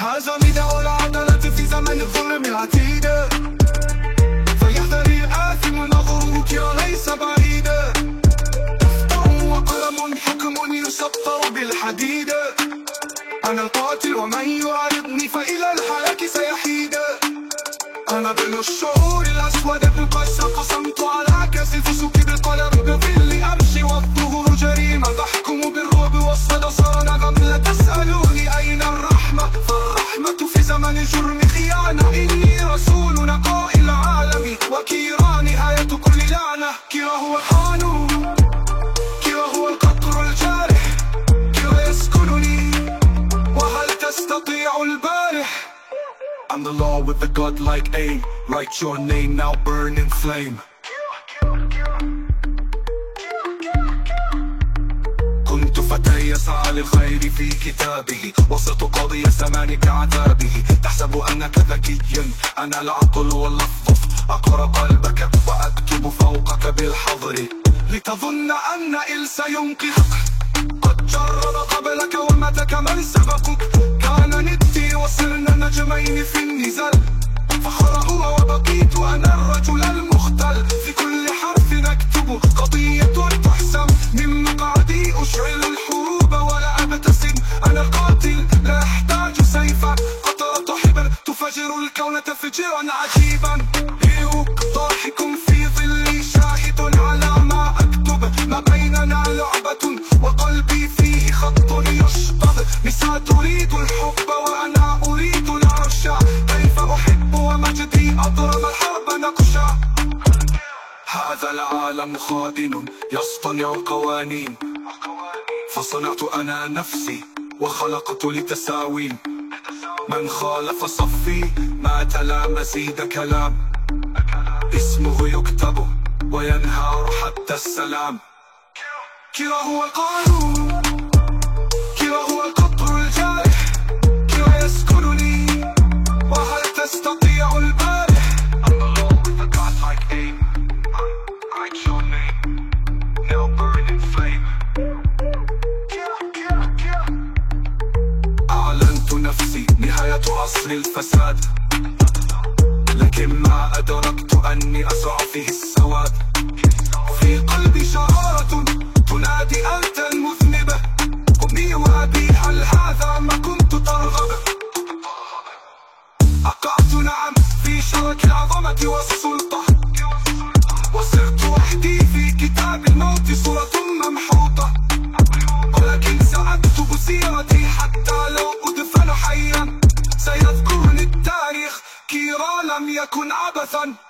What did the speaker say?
مزامير العدالة في زمن الظلم العتيد. فليحذر الآثم نظره كرا ليس بعيدا دفتر وقلم حكم يسطر بالحديد. أنا القاتل ومن يعارضني فإلى الحلاك سيحيد. أنا ابن الشعور الأسود ابن قيس قسمت على كاس الفسوق بالقلم بظل أمشي والظهور جريمة بحكم بالرعب والصدى. Law with the godlike aim. Write your name now burn in flame. كنت فتى يسعى للخير في كتابه وصرت قاضي الزمان كعذابه تحسب أنك ذكي. أنا العقل واللفظ أقرأ قلبك وأكتب فوقك بالحظر. لتظن أن إل سينقذك قد جرب قبلك ومات كمن سبقك. كان ندي النزال فخر هو وبقيت أنا الرجل المختل. في كل حرف نكتب قضية تحسم. من مقعدي أشعل الحروب ولا أبتسم. أنا القاتل لا أحتاج سيفا. قطرة حبر تفجر الكون تفجيرا عجيبا. هيوك ضاحك في ظلي شاهد على ما أكتب. ما بيننا لعبة وقلبي فيه خط يشطب. نساء تريد الحب وأنا هذا العالم خادن يصطنع القوانين. فصنعت أنا نفسي وخلقت لتساوين من خالف صفي ما تلا مزيد كلام. اسمه يكتب وينهار حتى السلام. كرا هو القانون. عصر الفساد. لكن ما أدركت أني أزرع فيه السواد. في قلبي شرارة تنادي أنت المذنب. أمي وأبي هل هذا ما كنت ترغب؟ أقعت نعم في شرك العظمة والسلطة. وصرت وحدي marathon.